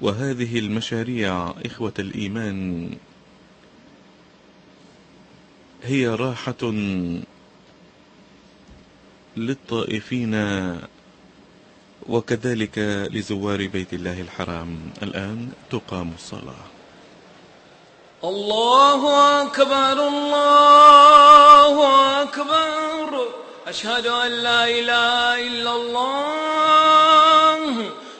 وهذه المشاريع إخوة الإيمان هي راحة للطائفين وكذلك لزوار بيت الله الحرام. الآن تقام الصلاة. الله أكبر الله أكبر. أشهد أن لا إله إلا الله.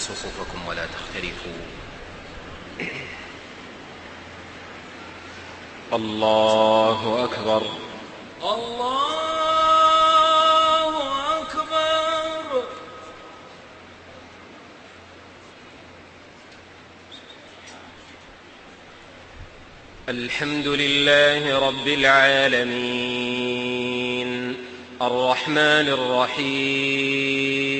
صفوفكم ولا تختلفوا. الله أكبر. الله أكبر. الحمد لله رب العالمين. الرحمن الرحيم.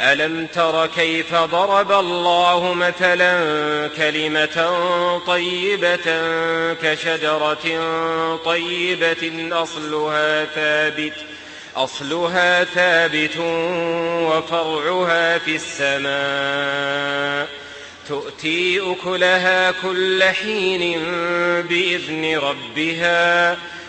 ألم تر كيف ضرب الله مثلا كلمة طيبة كشجرة طيبة أصلها ثابت أصلها ثابت وفرعها في السماء. تؤتي أكلها كل حين بإذن ربها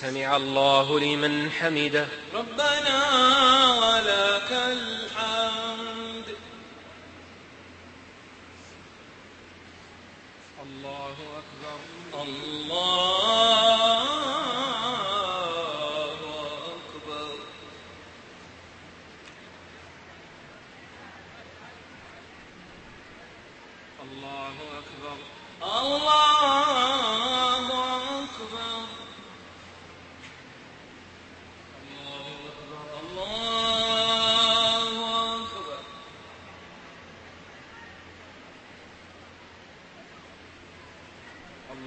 سمع الله لمن حمده. ربنا ولك الحمد الله أكبر الله أكبر الله أكبر الله أكبر الله أكبر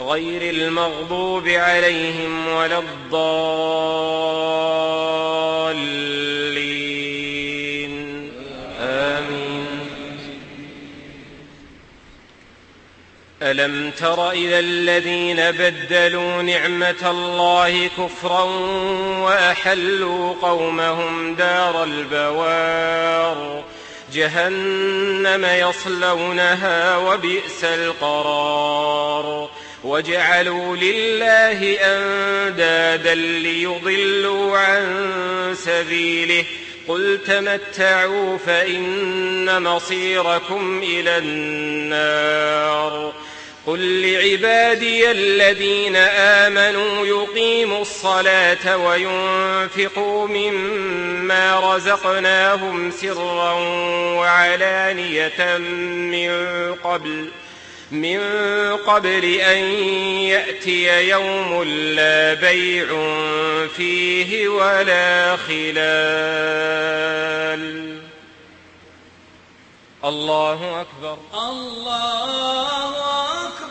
غير المغضوب عليهم ولا الضالين. آمين. ألم تر إلى الذين بدلوا نعمة الله كفرا وأحلوا قومهم دار البوار؟ جهنم يصلونها وبئس القرار. وجعلوا لله أندادا ليضلوا عن سبيله. قل تمتعوا فإن مصيركم إلى النار. قل لعبادي الذين آمنوا يقيموا الصلاة وينفقوا مما رزقناهم سرا وعلانية من قبل. من قبل أن يأتي يوم لا بيع فيه ولا خلال. الله أكبر. الله أكبر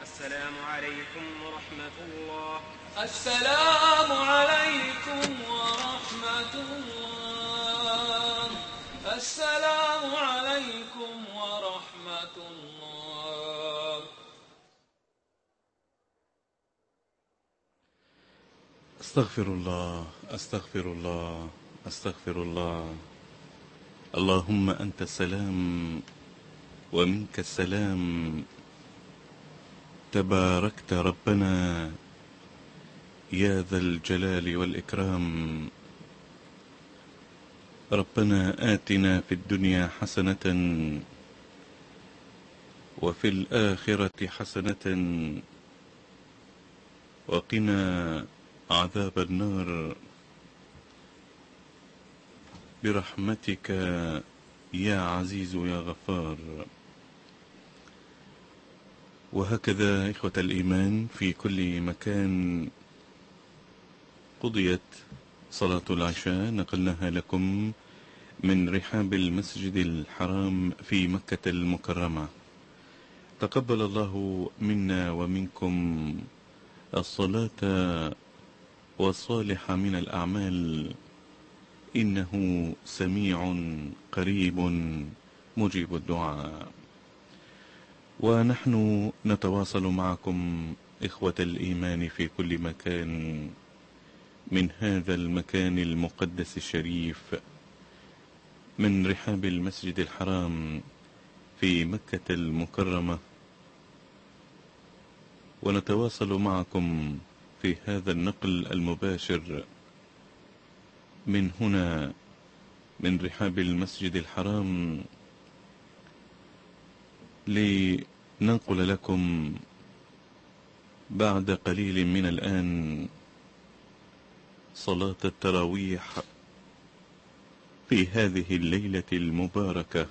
السلام عليكم ورحمة الله. السلام عليكم ورحمة الله. السلام عليكم ورحمة الله. أستغفر الله أستغفر الله أستغفر الله. اللهم أنت السلام ومنك السلام. تباركت ربنا يا ذا الجلال والإكرام. ربنا آتنا في الدنيا حسنة وفي الآخرة حسنة وقنا عذاب النار. برحمتك يا عزيز يا غفار. وهكذا إخوة الإيمان في كل مكان قضيت صلاة العشاء نقلناها لكم من رحاب المسجد الحرام في مكة المكرمة. تقبل الله منا ومنكم الصلاة والصالح من الأعمال. إنه سميع قريب مجيب الدعاء. ونحن نتواصل معكم إخوة الإيمان في كل مكان من هذا المكان المقدس الشريف من رحاب المسجد الحرام في مكة المكرمة. ونتواصل معكم في هذا النقل المباشر من هنا من رحاب المسجد الحرام لننقل لكم بعد قليل من الآن صلاة التراويح في هذه الليلة المباركة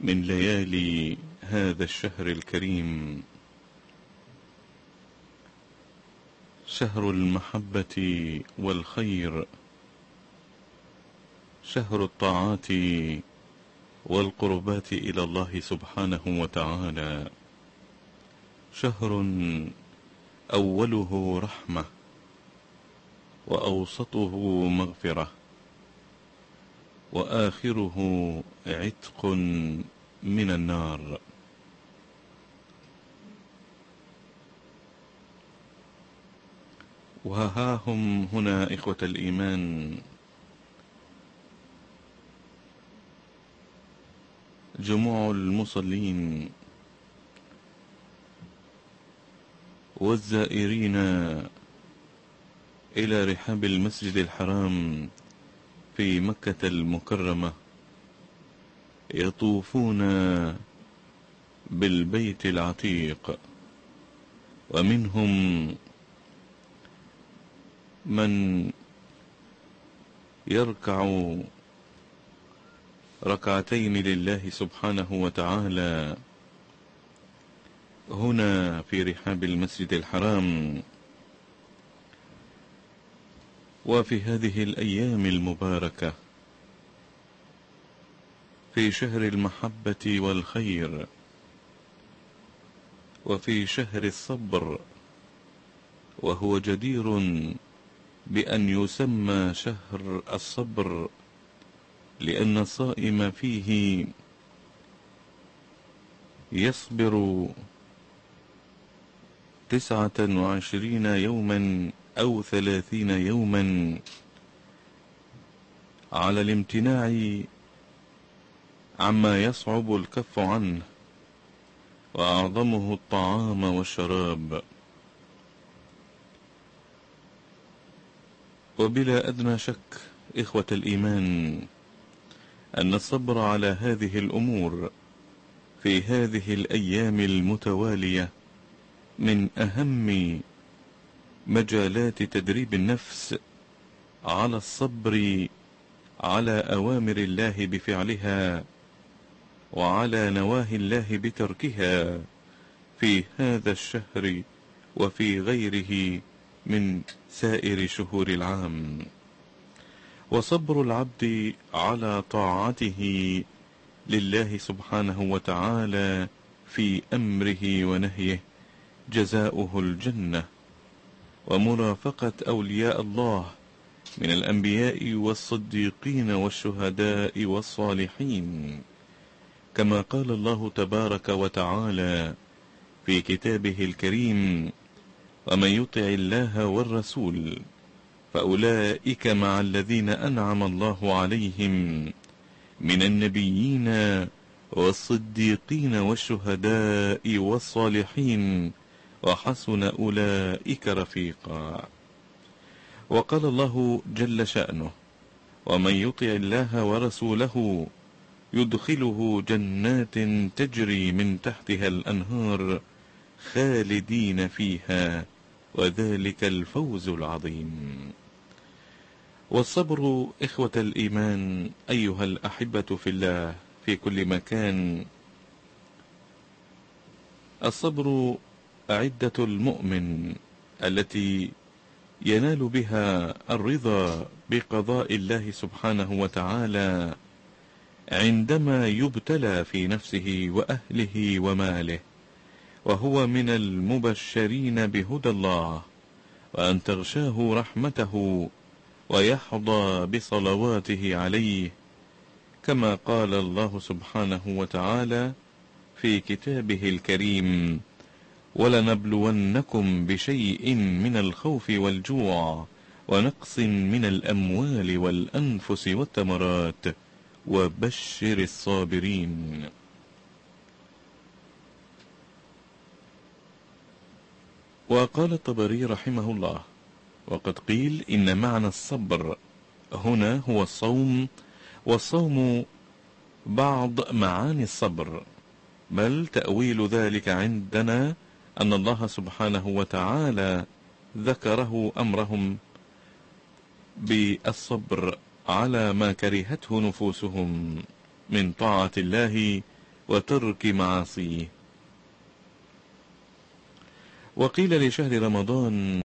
من ليالي هذا الشهر الكريم. شهر المحبة والخير شهر الطاعات والقربات إلى الله سبحانه وتعالى. شهر أوله رحمة وأوسطه مغفرة وآخره عتق من النار. وها هم هنا إخوة الإيمان. جموع المصلين والزائرين إلى رحاب المسجد الحرام في مكة المكرمة يطوفون بالبيت العتيق ومنهم من يركع ركعتين لله سبحانه وتعالى. هنا في رحاب المسجد الحرام. وفي هذه الأيام المباركة في شهر المحبة والخير وفي شهر الصبر وهو جدير بأن يسمى شهر الصبر. لأن الصائم فيه يصبر تسعة وعشرين يوما أو ثلاثين يوما على الامتناع عما يصعب الكف عنه وأعظمه الطعام والشراب. وبلا أدنى شك إخوة الإيمان أن الصبر على هذه الأمور في هذه الأيام المتوالية من أهم مجالات تدريب النفس على الصبر على أوامر الله بفعلها وعلى نواهي الله بتركها في هذا الشهر وفي غيره من سائر شهور العام. وصبر العبد على طاعته لله سبحانه وتعالى في أمره ونهيه جزاؤه الجنة. ومرافقة أولياء الله من الأنبياء والصديقين والشهداء والصالحين. كما قال الله تبارك وتعالى في كتابه الكريم ومن يطع الله والرسول فأولئك مع الذين أنعم الله عليهم من النبيين والصديقين والشهداء والصالحين وحسن أولئك رفيقا. وقال الله جل شأنه ومن يطع الله ورسوله يدخله جنات تجري من تحتها الأنهار خالدين فيها وذلك الفوز العظيم. والصبر إخوة الإيمان أيها الأحبة في الله في كل مكان. الصبر عدة المؤمن التي ينال بها الرضا بقضاء الله سبحانه وتعالى عندما يبتلى في نفسه وأهله وماله وهو من المبشرين بهدى الله وأن تغشاه رحمته ويحظى بصلواته عليه كما قال الله سبحانه وتعالى في كتابه الكريم ولنبلونكم بشيء من الخوف والجوع ونقص من الأموال والأنفس والثمرات وبشر الصابرين. وقال الطبري رحمه الله وقد قيل إن معنى الصبر هنا هو الصوم والصوم بعض معاني الصبر بل تأويل ذلك عندنا أن الله سبحانه وتعالى ذكره أمرهم بالصبر على ما كرهته نفوسهم من طاعة الله وترك معاصيه. وقيل لشهر رمضان